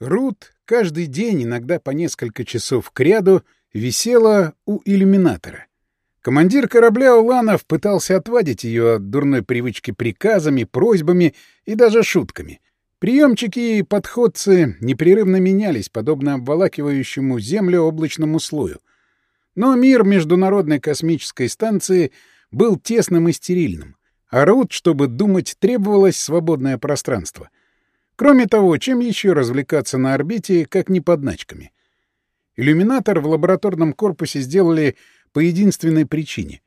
Рут каждый день, иногда по несколько часов к ряду, висела у иллюминатора. Командир корабля Уланов пытался отвадить ее от дурной привычки приказами, просьбами и даже шутками. Приемчики и подходцы непрерывно менялись, подобно обволакивающему Землю облачному слою. Но мир Международной космической станции был тесным и стерильным, а Рут, чтобы думать, требовалось свободное пространство. Кроме того, чем еще развлекаться на орбите, как не подначками? Иллюминатор в лабораторном корпусе сделали по единственной причине.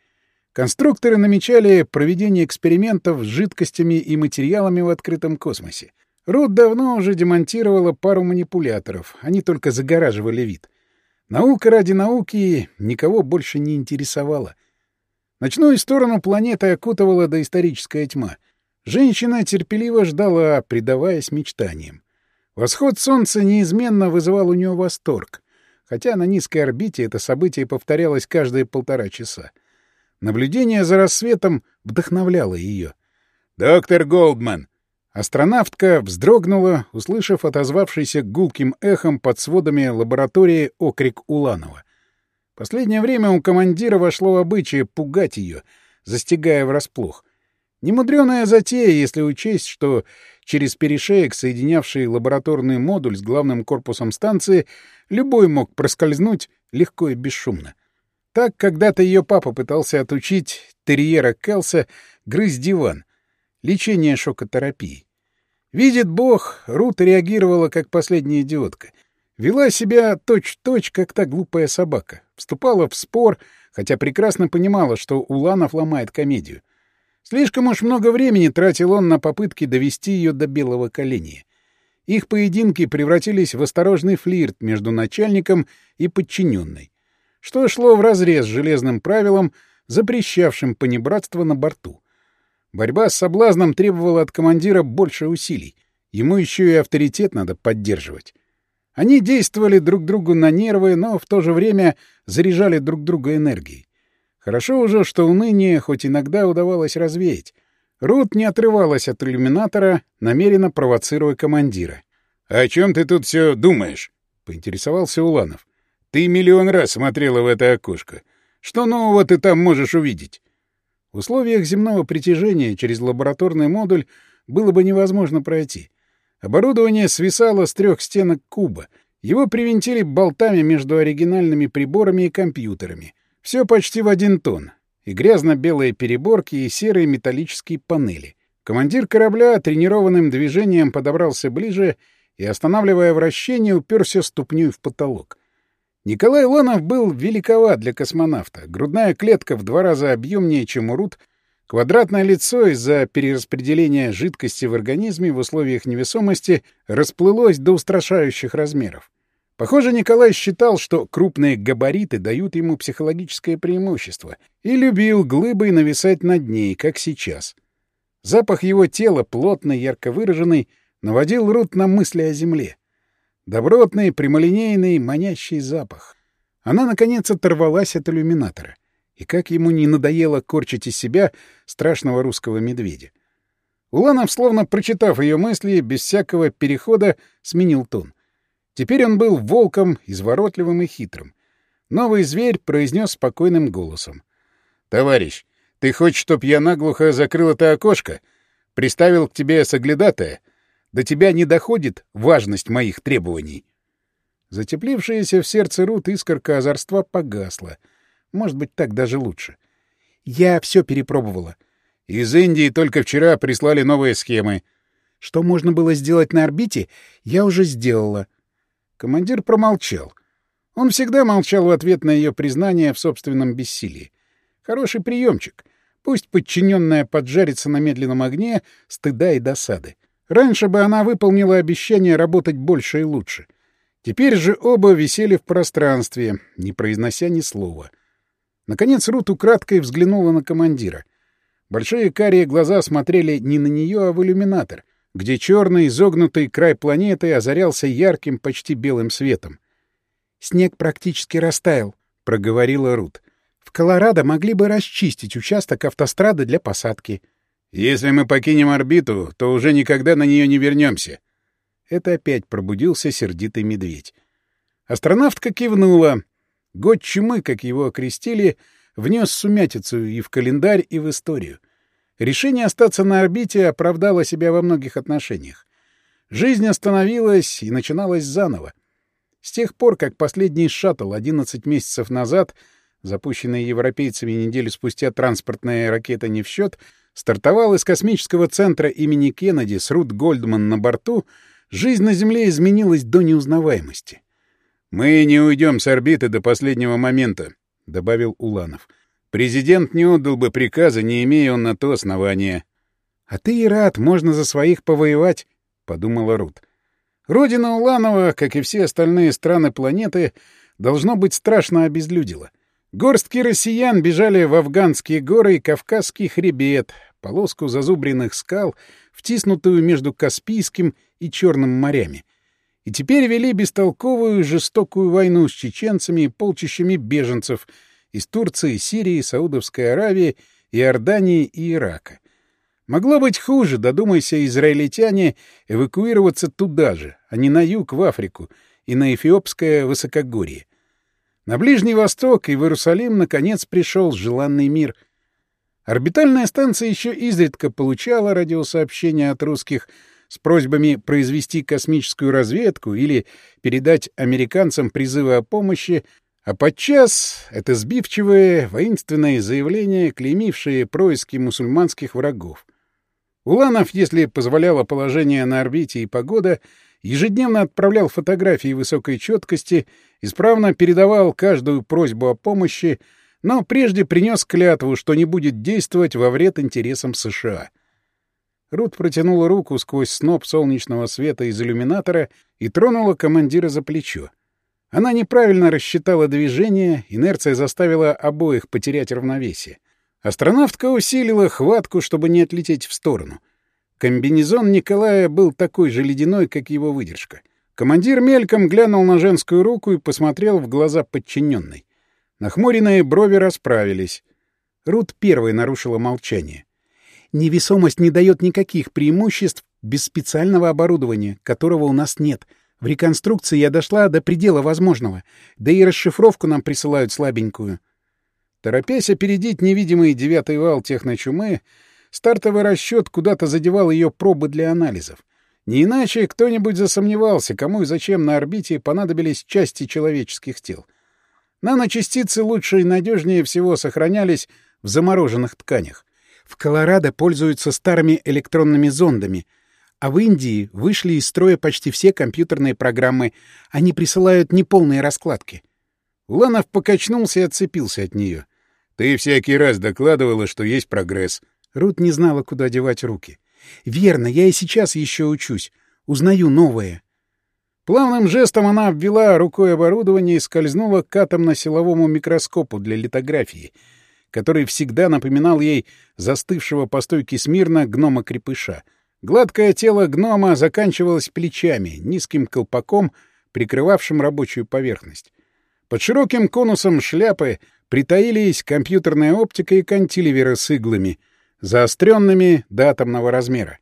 Конструкторы намечали проведение экспериментов с жидкостями и материалами в открытом космосе. Рут давно уже демонтировала пару манипуляторов, они только загораживали вид. Наука ради науки никого больше не интересовала. Ночную сторону планеты окутывала доисторическая тьма. Женщина терпеливо ждала, предаваясь мечтаниям. Восход солнца неизменно вызывал у нее восторг, хотя на низкой орбите это событие повторялось каждые полтора часа. Наблюдение за рассветом вдохновляло ее. «Доктор Голдман!» Астронавтка вздрогнула, услышав отозвавшийся гулким эхом под сводами лаборатории окрик Уланова. Последнее время у командира вошло в обычае пугать ее, застигая врасплох. Немудреная затея, если учесть, что через перешеек, соединявший лабораторный модуль с главным корпусом станции, любой мог проскользнуть легко и бесшумно. Так когда-то ее папа пытался отучить терьера Келса грызть диван — лечение шокотерапии. Видит Бог, Рут реагировала как последняя идиотка. Вела себя точь-точь, как та глупая собака. Вступала в спор, хотя прекрасно понимала, что Уланов ломает комедию. Слишком уж много времени тратил он на попытки довести ее до белого коленя. Их поединки превратились в осторожный флирт между начальником и подчиненной, что шло вразрез с железным правилом, запрещавшим понебратство на борту. Борьба с соблазном требовала от командира больше усилий. Ему еще и авторитет надо поддерживать. Они действовали друг другу на нервы, но в то же время заряжали друг друга энергией. Хорошо уже, что уныние хоть иногда удавалось развеять. Рут не отрывалась от иллюминатора, намеренно провоцируя командира. — О чем ты тут все думаешь? — поинтересовался Уланов. — Ты миллион раз смотрела в это окошко. Что нового ты там можешь увидеть? В условиях земного притяжения через лабораторный модуль было бы невозможно пройти. Оборудование свисало с трех стенок куба. Его привинтили болтами между оригинальными приборами и компьютерами. Все почти в один тон. И грязно-белые переборки, и серые металлические панели. Командир корабля тренированным движением подобрался ближе и, останавливая вращение, уперся ступней в потолок. Николай Ланов был великоват для космонавта. Грудная клетка в два раза объемнее, чем у Рут. Квадратное лицо из-за перераспределения жидкости в организме в условиях невесомости расплылось до устрашающих размеров. Похоже, Николай считал, что крупные габариты дают ему психологическое преимущество, и любил глыбой нависать над ней, как сейчас. Запах его тела, плотный, ярко выраженный, наводил Рут на мысли о земле. Добротный, прямолинейный, манящий запах. Она, наконец, оторвалась от иллюминатора. И как ему не надоело корчить из себя страшного русского медведя. Уланов, словно прочитав ее мысли, без всякого перехода сменил тон. Теперь он был волком, изворотливым и хитрым. Новый зверь произнес спокойным голосом. — Товарищ, ты хочешь, чтоб я наглухо закрыл это окошко? Приставил к тебе соглядатая? До тебя не доходит важность моих требований. Затеплившаяся в сердце Рут искорка озорства погасла. Может быть, так даже лучше. Я все перепробовала. Из Индии только вчера прислали новые схемы. Что можно было сделать на орбите, я уже сделала. Командир промолчал. Он всегда молчал в ответ на ее признание в собственном бессилии. Хороший приемчик. Пусть подчиненная поджарится на медленном огне стыда и досады. Раньше бы она выполнила обещание работать больше и лучше. Теперь же оба висели в пространстве, не произнося ни слова. Наконец Рут украдкой взглянула на командира. Большие карие глаза смотрели не на нее, а в иллюминатор, где черный изогнутый край планеты озарялся ярким, почти белым светом. «Снег практически растаял», — проговорила Рут. «В Колорадо могли бы расчистить участок автострады для посадки». Если мы покинем орбиту, то уже никогда на нее не вернемся. Это опять пробудился сердитый медведь. Астронавтка кивнула. Год чумы, как его окрестили, внес сумятицу и в календарь, и в историю. Решение остаться на орбите оправдало себя во многих отношениях. Жизнь остановилась и начиналась заново. С тех пор, как последний шаттл 11 месяцев назад, запущенная европейцами неделю спустя транспортная ракета «Не в счет», стартовал из космического центра имени Кеннеди с Рут Гольдман на борту, жизнь на Земле изменилась до неузнаваемости. «Мы не уйдем с орбиты до последнего момента», — добавил Уланов. «Президент не отдал бы приказа, не имея он на то основания». «А ты и рад, можно за своих повоевать», — подумала Рут. Родина Уланова, как и все остальные страны планеты, должно быть страшно обезлюдила. Горстки россиян бежали в афганские горы и Кавказский хребет, полоску зазубренных скал, втиснутую между Каспийским и Черным морями. И теперь вели бестолковую жестокую войну с чеченцами и полчищами беженцев из Турции, Сирии, Саудовской Аравии, Иордании и Ирака. Могло быть хуже, додумайся израильтяне эвакуироваться туда же, а не на юг, в Африку, и на Эфиопское высокогорье. На Ближний Восток и в Иерусалим наконец пришел желанный мир. Орбитальная станция еще изредка получала радиосообщения от русских с просьбами произвести космическую разведку или передать американцам призывы о помощи, а подчас это сбивчивые, воинственные заявления, клеймившие происки мусульманских врагов. Уланов, если позволяло положение на орбите и погода, ежедневно отправлял фотографии высокой четкости, исправно передавал каждую просьбу о помощи, но прежде принес клятву, что не будет действовать во вред интересам США. Рут протянула руку сквозь сноп солнечного света из иллюминатора и тронула командира за плечо. Она неправильно рассчитала движение, инерция заставила обоих потерять равновесие. Астронавтка усилила хватку, чтобы не отлететь в сторону — Комбинезон Николая был такой же ледяной, как его выдержка. Командир мельком глянул на женскую руку и посмотрел в глаза подчиненной. Нахмуренные брови расправились. Рут первой нарушила молчание. «Невесомость не дает никаких преимуществ без специального оборудования, которого у нас нет. В реконструкции я дошла до предела возможного, да и расшифровку нам присылают слабенькую». Торопясь опередить невидимый девятый вал техночумы, Стартовый расчет куда-то задевал ее пробы для анализов. Не иначе кто-нибудь засомневался, кому и зачем на орбите понадобились части человеческих тел. Наночастицы лучше и надежнее всего сохранялись в замороженных тканях. В Колорадо пользуются старыми электронными зондами, а в Индии вышли из строя почти все компьютерные программы. Они присылают неполные раскладки. Уланов покачнулся и отцепился от нее. — Ты всякий раз докладывала, что есть прогресс. Рут не знала, куда девать руки. «Верно, я и сейчас еще учусь. Узнаю новое». Плавным жестом она обвела рукой оборудование и скользнула к атомно-силовому микроскопу для литографии, который всегда напоминал ей застывшего по стойке смирно гнома-крепыша. Гладкое тело гнома заканчивалось плечами, низким колпаком, прикрывавшим рабочую поверхность. Под широким конусом шляпы притаились компьютерная оптика и кантиливеры с иглами — заостренными до атомного размера.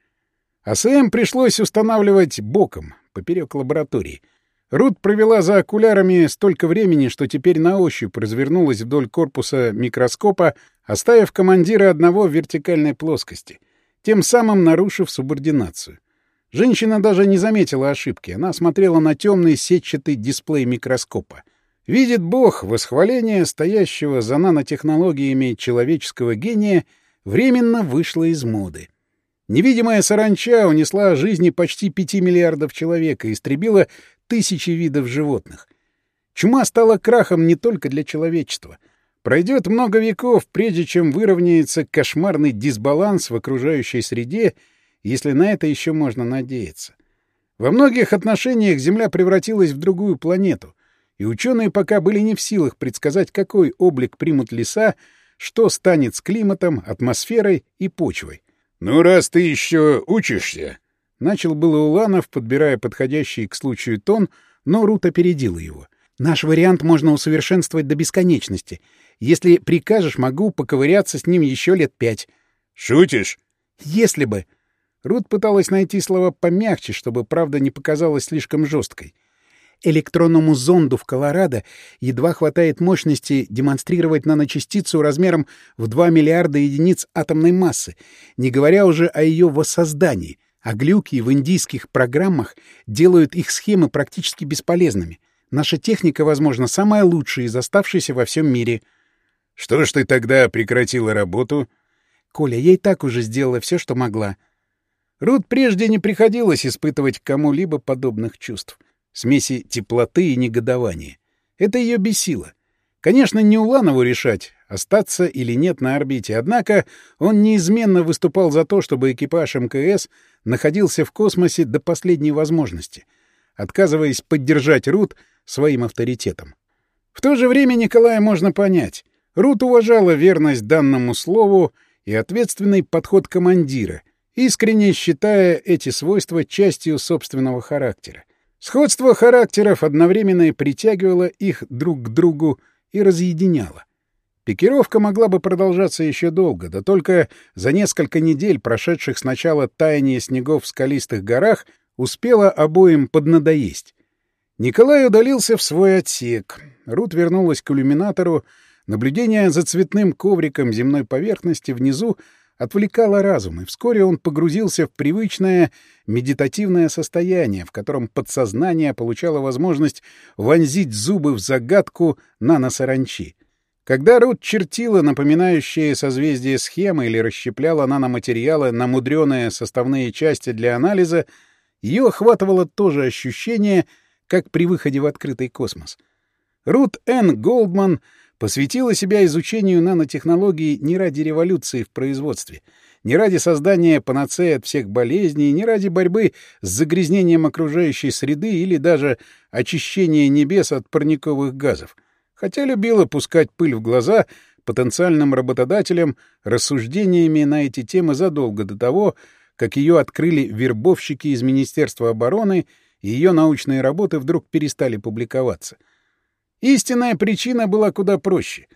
АСМ пришлось устанавливать боком, поперек лаборатории. Рут провела за окулярами столько времени, что теперь на ощупь развернулась вдоль корпуса микроскопа, оставив командира одного в вертикальной плоскости, тем самым нарушив субординацию. Женщина даже не заметила ошибки. Она смотрела на темный сетчатый дисплей микроскопа. Видит Бог восхваление стоящего за нанотехнологиями человеческого гения — временно вышла из моды. Невидимая саранча унесла жизни почти пяти миллиардов человек и истребила тысячи видов животных. Чума стала крахом не только для человечества. Пройдет много веков, прежде чем выровняется кошмарный дисбаланс в окружающей среде, если на это еще можно надеяться. Во многих отношениях Земля превратилась в другую планету, и ученые пока были не в силах предсказать, какой облик примут леса, что станет с климатом, атмосферой и почвой. «Ну, раз ты еще учишься...» Начал было Уланов, подбирая подходящий к случаю тон, но Рут опередила его. «Наш вариант можно усовершенствовать до бесконечности. Если прикажешь, могу поковыряться с ним еще лет пять». «Шутишь?» «Если бы...» Рут пыталась найти слова помягче, чтобы правда не показалась слишком жесткой. Электронному зонду в Колорадо едва хватает мощности демонстрировать наночастицу размером в 2 миллиарда единиц атомной массы, не говоря уже о ее воссоздании, а глюки в индийских программах делают их схемы практически бесполезными. Наша техника, возможно, самая лучшая из оставшейся во всем мире. — Что ж ты тогда прекратила работу? — Коля, и так уже сделала все, что могла. Рут прежде не приходилось испытывать кому-либо подобных чувств смеси теплоты и негодования. Это ее бесило. Конечно, не Уланову решать, остаться или нет на орбите, однако он неизменно выступал за то, чтобы экипаж МКС находился в космосе до последней возможности, отказываясь поддержать Рут своим авторитетом. В то же время Николая можно понять. Рут уважала верность данному слову и ответственный подход командира, искренне считая эти свойства частью собственного характера. Сходство характеров одновременно и притягивало их друг к другу и разъединяло. Пикировка могла бы продолжаться еще долго, да только за несколько недель, прошедших с начала таяния снегов в скалистых горах, успела обоим поднадоесть. Николай удалился в свой отсек. Рут вернулась к иллюминатору. Наблюдение за цветным ковриком земной поверхности внизу отвлекало разум, и вскоре он погрузился в привычное медитативное состояние, в котором подсознание получало возможность вонзить зубы в загадку наносаранчи. Когда Рут чертила напоминающие созвездие схемы или расщепляла наноматериалы на мудреные составные части для анализа, ее охватывало то же ощущение, как при выходе в открытый космос. Рут Н. Голдман — посвятила себя изучению нанотехнологий не ради революции в производстве, не ради создания панацеи от всех болезней, не ради борьбы с загрязнением окружающей среды или даже очищения небес от парниковых газов, хотя любила пускать пыль в глаза потенциальным работодателям рассуждениями на эти темы задолго до того, как ее открыли вербовщики из Министерства обороны, и ее научные работы вдруг перестали публиковаться — Истинная причина была куда проще.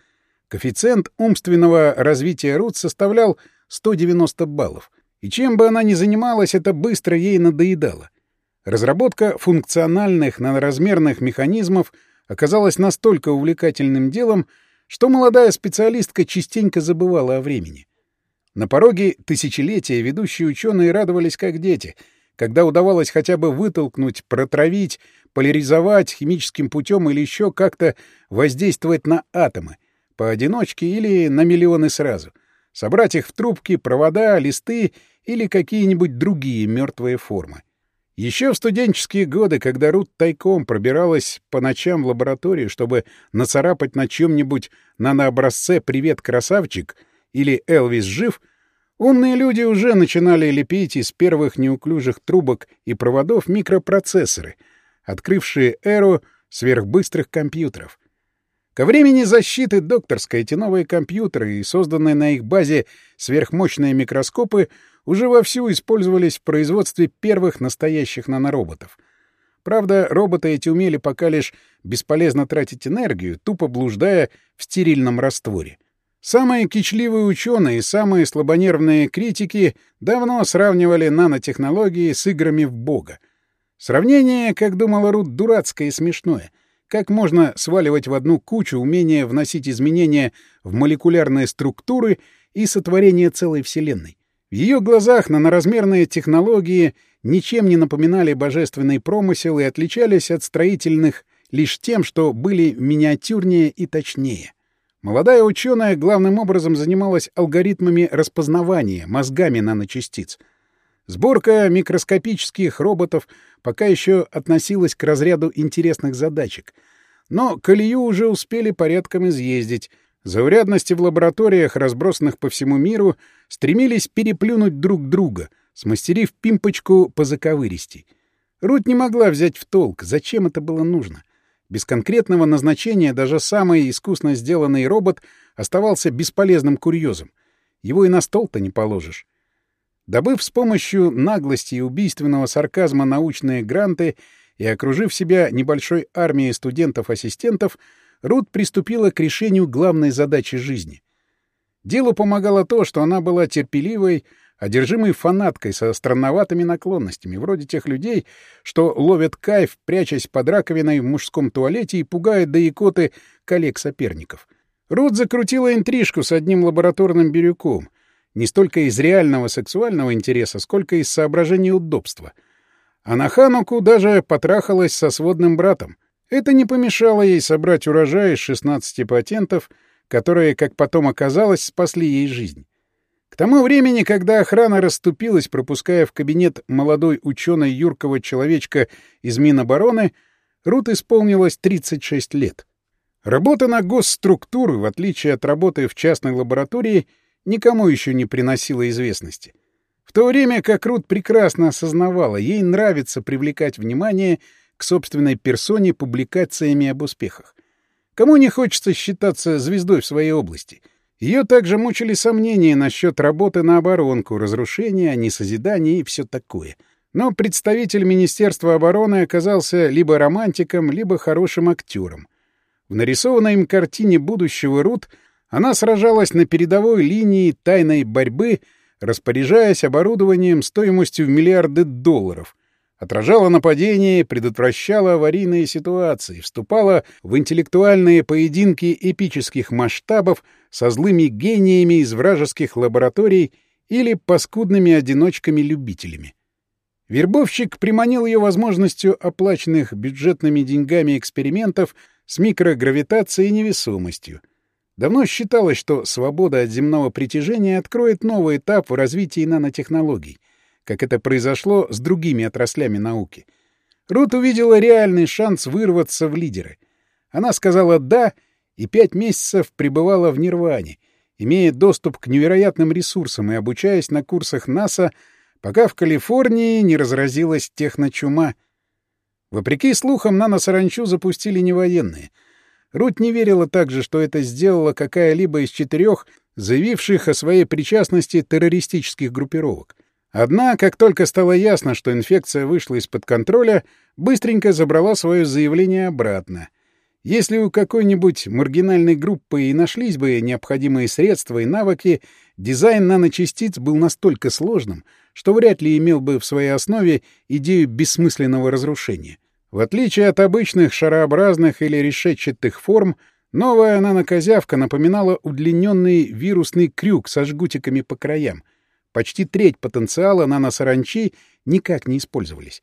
Коэффициент умственного развития Рут составлял 190 баллов, и чем бы она ни занималась, это быстро ей надоедало. Разработка функциональных наноразмерных механизмов оказалась настолько увлекательным делом, что молодая специалистка частенько забывала о времени. На пороге тысячелетия ведущие ученые радовались как дети, когда удавалось хотя бы вытолкнуть, протравить, поляризовать химическим путем или еще как-то воздействовать на атомы, поодиночке или на миллионы сразу, собрать их в трубки, провода, листы или какие-нибудь другие мертвые формы. Еще в студенческие годы, когда Рут тайком пробиралась по ночам в лабораторию, чтобы нацарапать на чем-нибудь нанообразце «Привет, красавчик» или «Элвис жив», умные люди уже начинали лепить из первых неуклюжих трубок и проводов микропроцессоры — открывшие эру сверхбыстрых компьютеров. Ко времени защиты докторской эти новые компьютеры и созданные на их базе сверхмощные микроскопы уже вовсю использовались в производстве первых настоящих нанороботов. Правда, роботы эти умели пока лишь бесполезно тратить энергию, тупо блуждая в стерильном растворе. Самые кичливые ученые и самые слабонервные критики давно сравнивали нанотехнологии с играми в бога — Сравнение, как думала Рут, дурацкое и смешное. Как можно сваливать в одну кучу умение вносить изменения в молекулярные структуры и сотворение целой Вселенной? В ее глазах наноразмерные технологии ничем не напоминали божественный промысел и отличались от строительных лишь тем, что были миниатюрнее и точнее. Молодая ученая главным образом занималась алгоритмами распознавания, мозгами наночастиц — Сборка микроскопических роботов пока еще относилась к разряду интересных задачек. Но колею уже успели порядком изъездить. Заурядности в лабораториях, разбросанных по всему миру, стремились переплюнуть друг друга, смастерив пимпочку по заковыристей. Рут не могла взять в толк, зачем это было нужно. Без конкретного назначения даже самый искусно сделанный робот оставался бесполезным курьезом. Его и на стол-то не положишь. Добыв с помощью наглости и убийственного сарказма научные гранты и окружив себя небольшой армией студентов-ассистентов, Рут приступила к решению главной задачи жизни. Делу помогало то, что она была терпеливой, одержимый фанаткой со странноватыми наклонностями, вроде тех людей, что ловят кайф, прячась под раковиной в мужском туалете и пугают до икоты коллег-соперников. Рут закрутила интрижку с одним лабораторным бирюком, не столько из реального сексуального интереса, сколько из соображений удобства. А на Хануку даже потрахалась со сводным братом. Это не помешало ей собрать урожай из 16 патентов, которые, как потом оказалось, спасли ей жизнь. К тому времени, когда охрана расступилась, пропуская в кабинет молодой ученой юркого человечка из Минобороны, Рут исполнилось 36 лет. Работа на госструктуры, в отличие от работы в частной лаборатории, никому еще не приносила известности. В то время как Рут прекрасно осознавала, ей нравится привлекать внимание к собственной персоне публикациями об успехах. Кому не хочется считаться звездой в своей области — ее также мучили сомнения насчет работы на оборонку, разрушения, несозидания и все такое. Но представитель Министерства обороны оказался либо романтиком, либо хорошим актером. В нарисованной им картине будущего Рут она сражалась на передовой линии тайной борьбы, распоряжаясь оборудованием стоимостью в миллиарды долларов — отражала нападения, предотвращала аварийные ситуации, вступала в интеллектуальные поединки эпических масштабов со злыми гениями из вражеских лабораторий или паскудными одиночками-любителями. Вербовщик приманил ее возможностью оплаченных бюджетными деньгами экспериментов с микрогравитацией и невесомостью. Давно считалось, что свобода от земного притяжения откроет новый этап в развитии нанотехнологий — как это произошло с другими отраслями науки. Рут увидела реальный шанс вырваться в лидеры. Она сказала «да» и пять месяцев пребывала в нирване, имея доступ к невероятным ресурсам и обучаясь на курсах НАСА, пока в Калифорнии не разразилась техночума. Вопреки слухам, на Наносаранчу запустили не военные. Рут не верила также, что это сделала какая-либо из четырех заявивших о своей причастности террористических группировок. Одна, как только стало ясно, что инфекция вышла из-под контроля, быстренько забрала свое заявление обратно. Если у какой-нибудь маргинальной группы и нашлись бы необходимые средства и навыки, дизайн наночастиц был настолько сложным, что вряд ли имел бы в своей основе идею бессмысленного разрушения. В отличие от обычных шарообразных или решетчатых форм, новая нанокозявка напоминала удлиненный вирусный крюк со жгутиками по краям — Почти треть потенциала наносаранчи никак не использовались.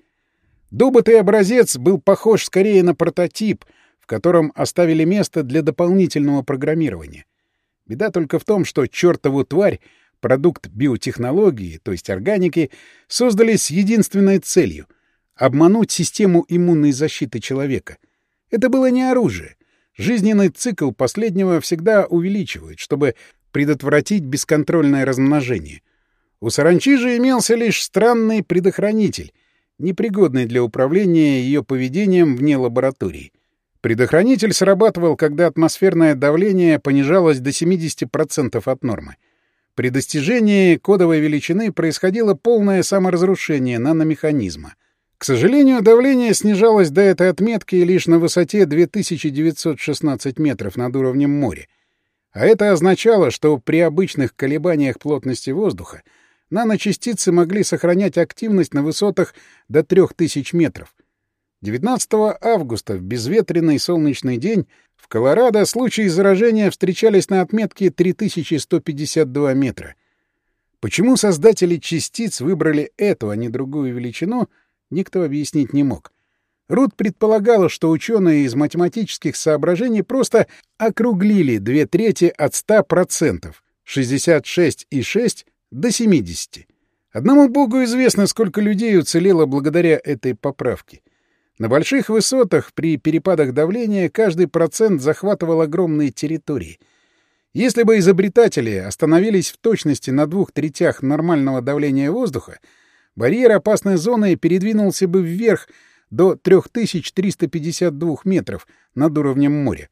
Добытый образец был похож скорее на прототип, в котором оставили место для дополнительного программирования. Беда только в том, что чертову тварь, продукт биотехнологии, то есть органики, создали с единственной целью — обмануть систему иммунной защиты человека. Это было не оружие. Жизненный цикл последнего всегда увеличивают, чтобы предотвратить бесконтрольное размножение — у саранчи же имелся лишь странный предохранитель, непригодный для управления ее поведением вне лаборатории. Предохранитель срабатывал, когда атмосферное давление понижалось до 70% от нормы. При достижении кодовой величины происходило полное саморазрушение наномеханизма. К сожалению, давление снижалось до этой отметки лишь на высоте 2916 метров над уровнем моря. А это означало, что при обычных колебаниях плотности воздуха наночастицы могли сохранять активность на высотах до 3000 метров. 19 августа в безветренный солнечный день в Колорадо случаи заражения встречались на отметке 3152 метра. Почему создатели частиц выбрали эту, а не другую величину, никто объяснить не мог. Рут предполагала, что ученые из математических соображений просто округлили две трети от 100%, 66,6 до 70. Одному богу известно, сколько людей уцелело благодаря этой поправке. На больших высотах при перепадах давления каждый процент захватывал огромные территории. Если бы изобретатели остановились в точности на двух третях нормального давления воздуха, барьер опасной зоны передвинулся бы вверх до 3352 метров над уровнем моря.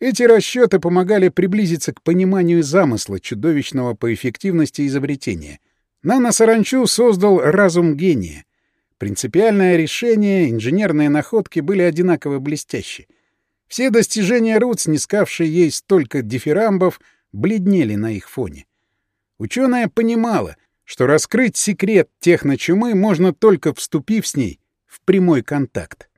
Эти расчеты помогали приблизиться к пониманию замысла чудовищного по эффективности изобретения. Нано-саранчу создал разум гения. Принципиальное решение, инженерные находки были одинаково блестящи. Все достижения Рут, снискавшие ей столько дифирамбов, бледнели на их фоне. Ученая понимала, что раскрыть секрет техночумы можно только вступив с ней в прямой контакт.